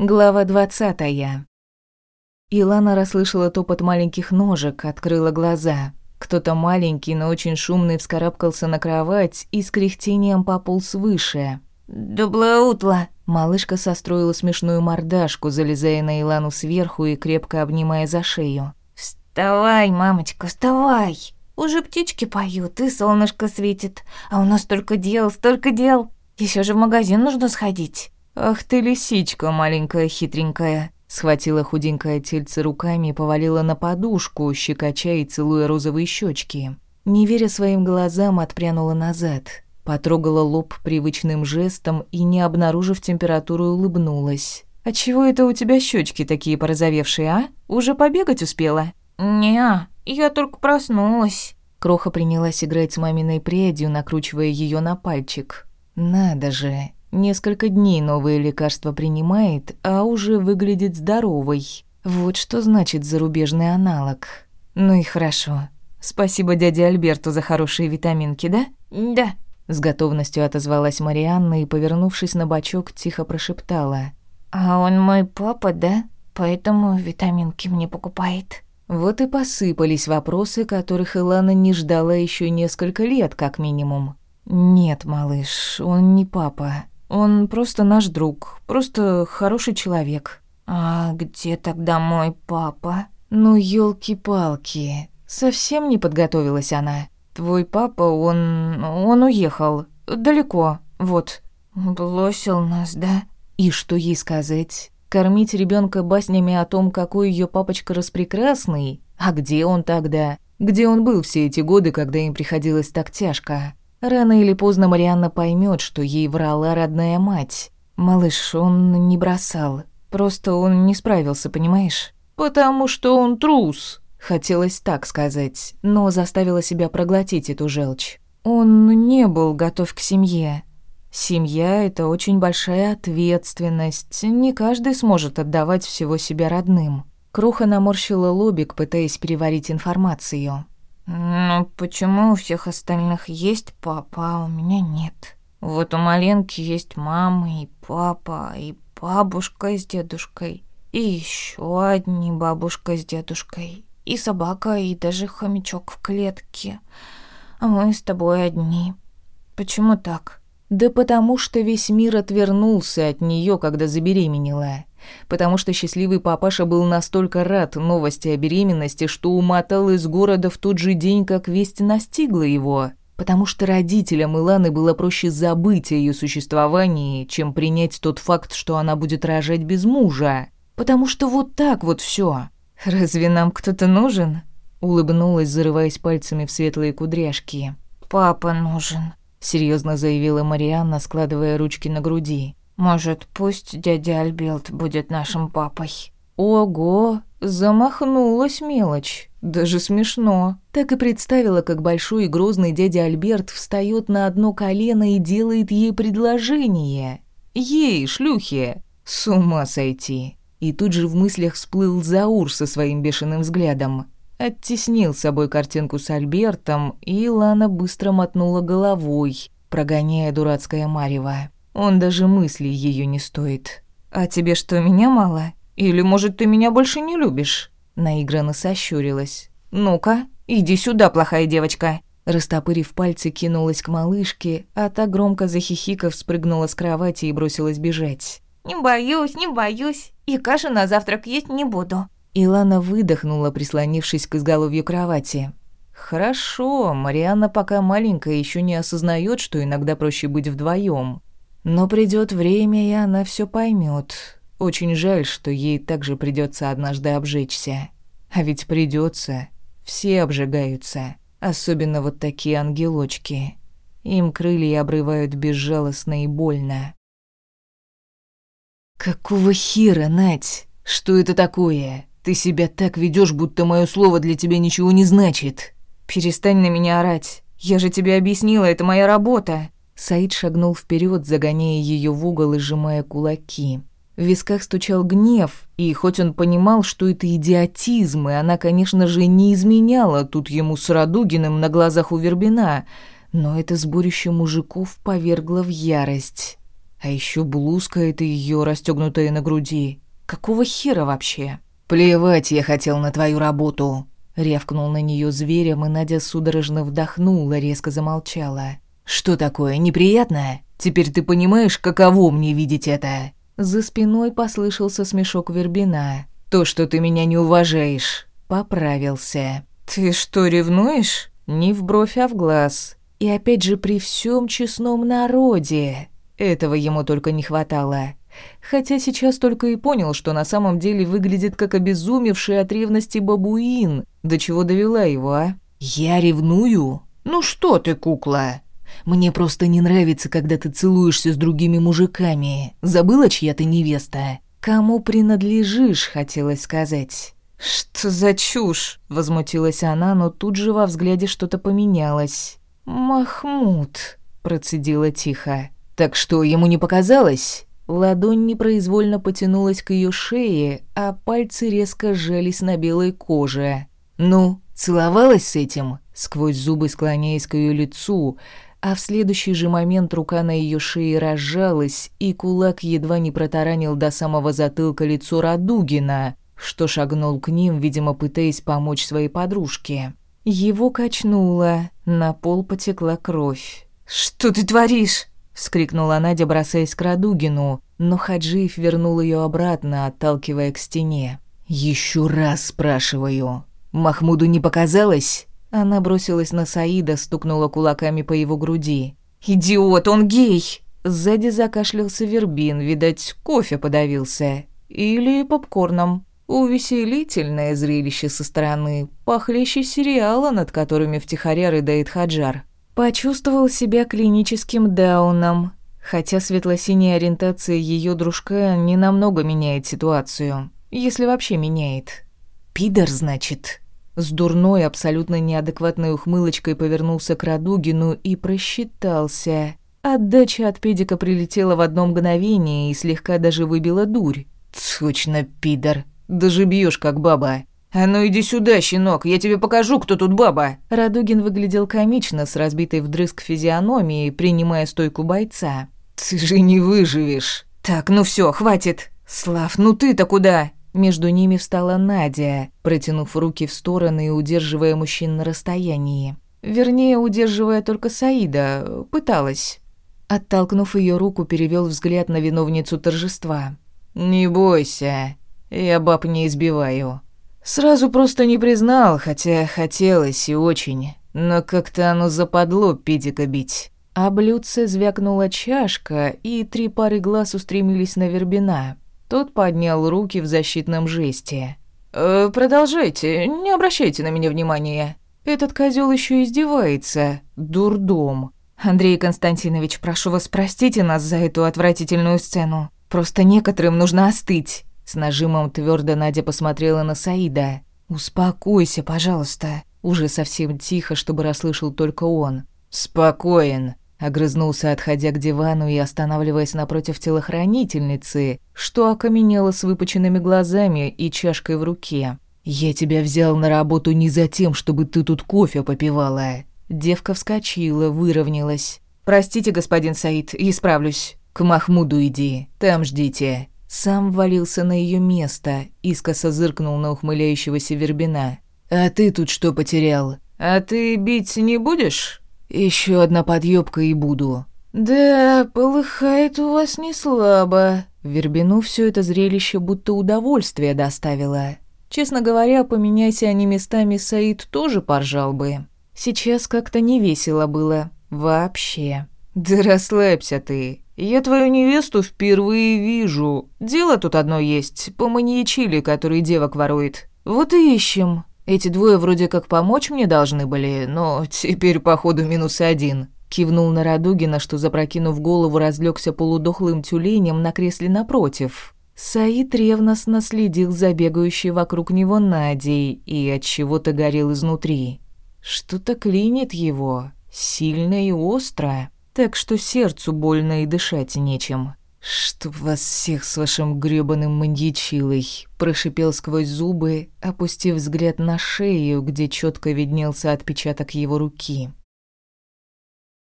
Глава двадцатая. Илана расслышала топот маленьких ножек, открыла глаза. Кто-то маленький, но очень шумный вскарабкался на кровать и с кряхтением пополз выше. «Доброе утро!» Малышка состроила смешную мордашку, залезая на Илану сверху и крепко обнимая за шею. «Вставай, мамочка, вставай! Уже птички поют, и солнышко светит. А у нас столько дел, столько дел. Еще же в магазин нужно сходить». «Ах ты лисичка маленькая хитренькая!» Схватила худенькое тельце руками и повалила на подушку, щекоча и целуя розовые щечки. Не веря своим глазам, отпрянула назад. Потрогала лоб привычным жестом и, не обнаружив температуру, улыбнулась. «А чего это у тебя щечки такие порозовевшие, а? Уже побегать успела?» «Не, я только проснулась». Кроха принялась играть с маминой прядью, накручивая ее на пальчик. «Надо же, Несколько дней новые лекарства принимает, а уже выглядит здоровой. Вот что значит зарубежный аналог. Ну и хорошо. Спасибо дяде Альберту за хорошие витаминки, да? Да. С готовностью отозвалась Марианна и, повернувшись на бочок, тихо прошептала. «А он мой папа, да? Поэтому витаминки мне покупает». Вот и посыпались вопросы, которых Илана не ждала еще несколько лет, как минимум. «Нет, малыш, он не папа. Он просто наш друг, просто хороший человек. А где тогда мой папа? Ну, ёлки-палки. Совсем не подготовилась она. Твой папа, он... он уехал. Далеко, вот. Бросил нас, да? И что ей сказать? Кормить ребенка баснями о том, какой ее папочка распрекрасный? А где он тогда? Где он был все эти годы, когда им приходилось так тяжко? Рано или поздно Марианна поймет, что ей врала родная мать. Малыш, он не бросал. Просто он не справился, понимаешь? Потому что он трус. Хотелось так сказать, но заставила себя проглотить эту желчь. Он не был готов к семье. Семья — это очень большая ответственность. Не каждый сможет отдавать всего себя родным. Круха наморщила лобик, пытаясь переварить информацию. «Ну, почему у всех остальных есть папа, а у меня нет? Вот у Маленки есть мама и папа, и бабушка с дедушкой, и еще одни бабушка с дедушкой, и собака, и даже хомячок в клетке. А мы с тобой одни. Почему так?» «Да потому что весь мир отвернулся от нее, когда забеременела потому что счастливый папаша был настолько рад новости о беременности, что умотал из города в тот же день, как весть настигла его, потому что родителям Иланы было проще забыть о ее существовании, чем принять тот факт, что она будет рожать без мужа, потому что вот так вот все. «Разве нам кто-то нужен?» улыбнулась, зарываясь пальцами в светлые кудряшки. «Папа нужен», — серьезно заявила Марианна, складывая ручки на груди. Может, пусть дядя Альберт будет нашим папой?» «Ого, замахнулась мелочь. Даже смешно. Так и представила, как большой и грозный дядя Альберт встает на одно колено и делает ей предложение. Ей, шлюхе. С ума сойти. И тут же в мыслях всплыл Заур со своим бешеным взглядом. Оттеснил собой картинку с Альбертом, и Лана быстро мотнула головой, прогоняя дурацкое марево. Он даже мысли ее не стоит. А тебе что, меня мало? Или, может, ты меня больше не любишь? Наигранно сощурилась. Ну-ка, иди сюда, плохая девочка. Растопырив пальцы, кинулась к малышке, а та громко захихикав спрыгнула с кровати и бросилась бежать. «Не боюсь, не боюсь, и кашу на завтрак есть не буду». Илана выдохнула, прислонившись к изголовью кровати. «Хорошо, Марианна пока маленькая еще не осознает, что иногда проще быть вдвоем. Но придет время, и она все поймет. Очень жаль, что ей также придется однажды обжечься. А ведь придется. Все обжигаются. Особенно вот такие ангелочки. Им крылья обрывают безжалостно и больно. «Какого хера, Нать? Что это такое? Ты себя так ведешь, будто мое слово для тебя ничего не значит». «Перестань на меня орать. Я же тебе объяснила, это моя работа». Саид шагнул вперед, загоняя ее в угол и сжимая кулаки. В висках стучал гнев, и хоть он понимал, что это идиотизм, и она, конечно же, не изменяла тут ему с Радугиным на глазах у Вербина, но это сборище мужиков повергло в ярость. А еще блузка эта ее расстегнутая на груди. Какого хера вообще? Плевать я хотел на твою работу. Рявкнул на нее зверем, и Надя судорожно вдохнула, резко замолчала. «Что такое, неприятное? Теперь ты понимаешь, каково мне видеть это?» За спиной послышался смешок Вербина. «То, что ты меня не уважаешь». Поправился. «Ты что, ревнуешь?» Не в бровь, а в глаз. И опять же при всем честном народе. Этого ему только не хватало. Хотя сейчас только и понял, что на самом деле выглядит как обезумевший от ревности бабуин. До чего довела его, а? «Я ревную? Ну что ты, кукла?» Мне просто не нравится, когда ты целуешься с другими мужиками. Забыла, чья ты невеста? Кому принадлежишь, хотелось сказать. Что за чушь? возмутилась она, но тут же во взгляде что-то поменялось. Махмуд, процедила тихо. Так что ему не показалось? Ладонь непроизвольно потянулась к ее шее, а пальцы резко сжались на белой коже. «Ну, целовалась с этим?» Сквозь зубы склоняясь к ее лицу, а в следующий же момент рука на ее шее разжалась, и кулак едва не протаранил до самого затылка лицо Радугина, что шагнул к ним, видимо, пытаясь помочь своей подружке. Его качнуло, на пол потекла кровь. «Что ты творишь?» — вскрикнула Надя, бросаясь к Радугину, но Хаджиев вернул ее обратно, отталкивая к стене. «Еще раз спрашиваю, Махмуду не показалось?» Она бросилась на Саида, стукнула кулаками по его груди. «Идиот, он гей!» Сзади закашлялся Вербин, видать, кофе подавился. Или попкорном. Увеселительное зрелище со стороны, похлеще сериала, над которыми втихаря рыдает Хаджар. Почувствовал себя клиническим дауном, хотя светло-синяя ориентация ее дружка не намного меняет ситуацию, если вообще меняет. «Пидор, значит?» С дурной, абсолютно неадекватной ухмылочкой повернулся к Радугину и просчитался. Отдача от педика прилетела в одно мгновение и слегка даже выбила дурь. «Точно, пидор. Даже бьешь как баба». «А ну иди сюда, щенок, я тебе покажу, кто тут баба!» Радугин выглядел комично, с разбитой вдрызг физиономией, принимая стойку бойца. «Ты же не выживешь!» «Так, ну все, хватит!» «Слав, ну ты-то куда?» Между ними встала Надя, протянув руки в стороны и удерживая мужчин на расстоянии. Вернее, удерживая только Саида, пыталась. Оттолкнув ее руку, перевел взгляд на виновницу торжества. «Не бойся, я баб не избиваю». Сразу просто не признал, хотя хотелось и очень, но как-то оно западло педика бить. А блюдце звякнула чашка, и три пары глаз устремились на Вербина. Тот поднял руки в защитном жесте. «Э, «Продолжайте, не обращайте на меня внимания. Этот козел еще издевается. Дурдом. Андрей Константинович, прошу вас, простите нас за эту отвратительную сцену. Просто некоторым нужно остыть». С нажимом твердо Надя посмотрела на Саида. «Успокойся, пожалуйста». Уже совсем тихо, чтобы расслышал только он. «Спокоен», Огрызнулся, отходя к дивану и останавливаясь напротив телохранительницы, что окаменела с выпученными глазами и чашкой в руке. «Я тебя взял на работу не за тем, чтобы ты тут кофе попивала». Девка вскочила, выровнялась. «Простите, господин Саид, исправлюсь. К Махмуду иди, там ждите». Сам валился на ее место, искоса зыркнул на ухмыляющегося Вербина. «А ты тут что потерял? А ты бить не будешь?» Еще одна подъебка и буду. Да, полыхает у вас не слабо. Вербину все это зрелище будто удовольствие доставило. Честно говоря, поменяйся они местами, Саид тоже поржал бы. Сейчас как-то не весело было. Вообще. Да расслабься ты. Я твою невесту впервые вижу. Дело тут одно есть, по маньячили, который девок ворует. Вот и ищем. Эти двое вроде как помочь мне должны были, но теперь, походу, минус один». Кивнул на Радугина, что, запрокинув голову, разлегся полудохлым тюленем на кресле напротив. Саид ревностно следил за бегающей вокруг него Надей и от чего-то горел изнутри. Что-то клинит его, сильно и остро, так что сердцу больно и дышать нечем. «Чтоб вас всех с вашим грёбаным маньячилой!» Прошипел сквозь зубы, опустив взгляд на шею, где четко виднелся отпечаток его руки.